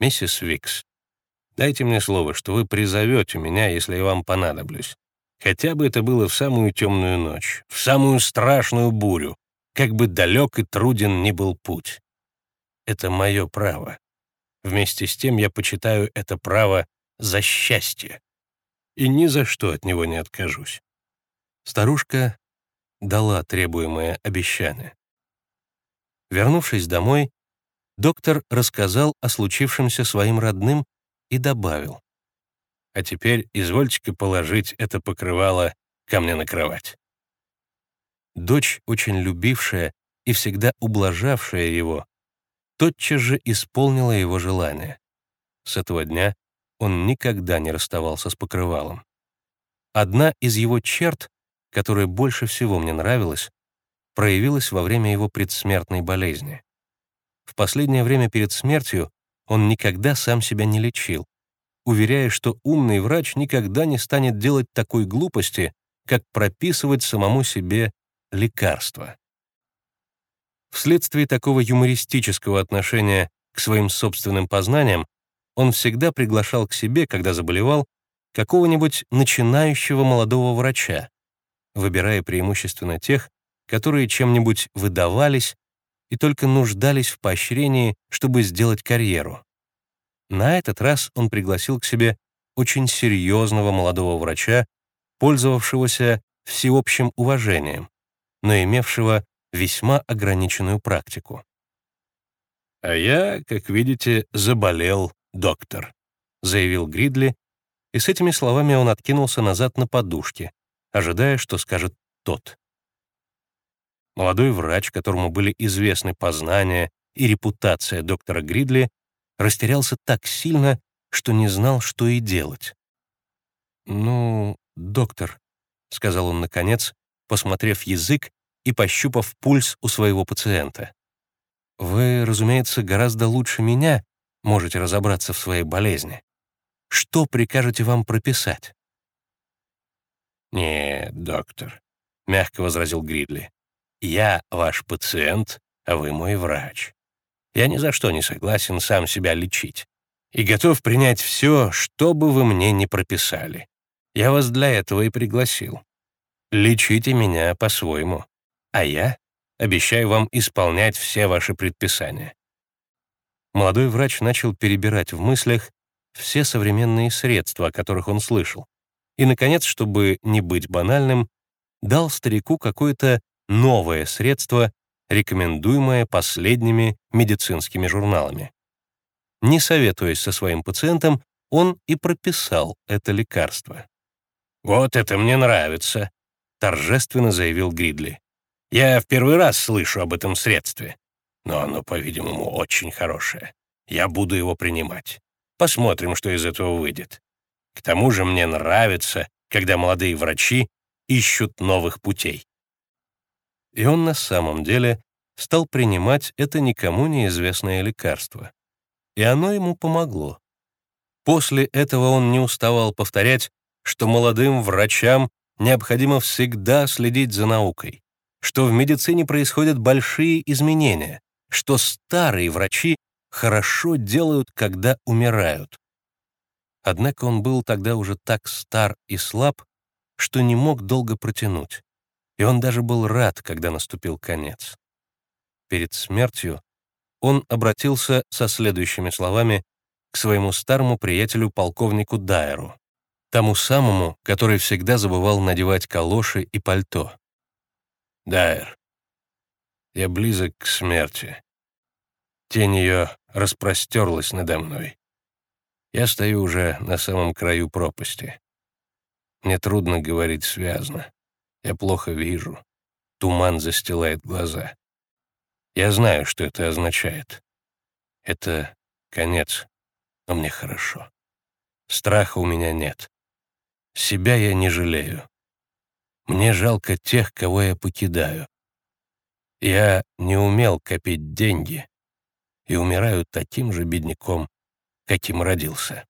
«Миссис Викс, дайте мне слово, что вы призовете меня, если я вам понадоблюсь. Хотя бы это было в самую темную ночь, в самую страшную бурю, как бы далек и труден ни был путь. Это мое право. Вместе с тем я почитаю это право за счастье. И ни за что от него не откажусь. Старушка дала требуемое обещание. Вернувшись домой, доктор рассказал о случившемся своим родным и добавил. «А теперь извольте-ка положить это покрывало ко мне на кровать». Дочь, очень любившая и всегда ублажавшая его, тотчас же исполнила его желание. С этого дня он никогда не расставался с покрывалом. Одна из его черт, которая больше всего мне нравилась, проявилась во время его предсмертной болезни. В последнее время перед смертью он никогда сам себя не лечил, уверяя, что умный врач никогда не станет делать такой глупости, как прописывать самому себе лекарства. Вследствие такого юмористического отношения к своим собственным познаниям он всегда приглашал к себе, когда заболевал, какого-нибудь начинающего молодого врача, выбирая преимущественно тех, которые чем-нибудь выдавались и только нуждались в поощрении, чтобы сделать карьеру. На этот раз он пригласил к себе очень серьезного молодого врача, пользовавшегося всеобщим уважением, но имевшего весьма ограниченную практику. «А я, как видите, заболел, доктор», — заявил Гридли, и с этими словами он откинулся назад на подушке, ожидая, что скажет тот. Молодой врач, которому были известны познания и репутация доктора Гридли, растерялся так сильно, что не знал, что и делать. «Ну, доктор», — сказал он наконец, посмотрев язык и пощупав пульс у своего пациента. «Вы, разумеется, гораздо лучше меня можете разобраться в своей болезни. Что прикажете вам прописать?» «Нет, доктор», — мягко возразил Гридли. «Я ваш пациент, а вы мой врач. Я ни за что не согласен сам себя лечить и готов принять все, что бы вы мне не прописали. Я вас для этого и пригласил. Лечите меня по-своему а я обещаю вам исполнять все ваши предписания». Молодой врач начал перебирать в мыслях все современные средства, о которых он слышал, и, наконец, чтобы не быть банальным, дал старику какое-то новое средство, рекомендуемое последними медицинскими журналами. Не советуясь со своим пациентом, он и прописал это лекарство. «Вот это мне нравится», — торжественно заявил Гридли. Я в первый раз слышу об этом средстве, но оно, по-видимому, очень хорошее. Я буду его принимать. Посмотрим, что из этого выйдет. К тому же мне нравится, когда молодые врачи ищут новых путей. И он на самом деле стал принимать это никому неизвестное лекарство. И оно ему помогло. После этого он не уставал повторять, что молодым врачам необходимо всегда следить за наукой, что в медицине происходят большие изменения, что старые врачи хорошо делают, когда умирают. Однако он был тогда уже так стар и слаб, что не мог долго протянуть, и он даже был рад, когда наступил конец. Перед смертью он обратился со следующими словами к своему старому приятелю полковнику Дайеру, тому самому, который всегда забывал надевать калоши и пальто. Дайер, я близок к смерти. Тень ее распростерлась надо мной. Я стою уже на самом краю пропасти. Мне трудно говорить связно. Я плохо вижу. Туман застилает глаза. Я знаю, что это означает. Это конец, но мне хорошо. Страха у меня нет. Себя я не жалею. Мне жалко тех, кого я покидаю. Я не умел копить деньги и умираю таким же бедняком, каким родился.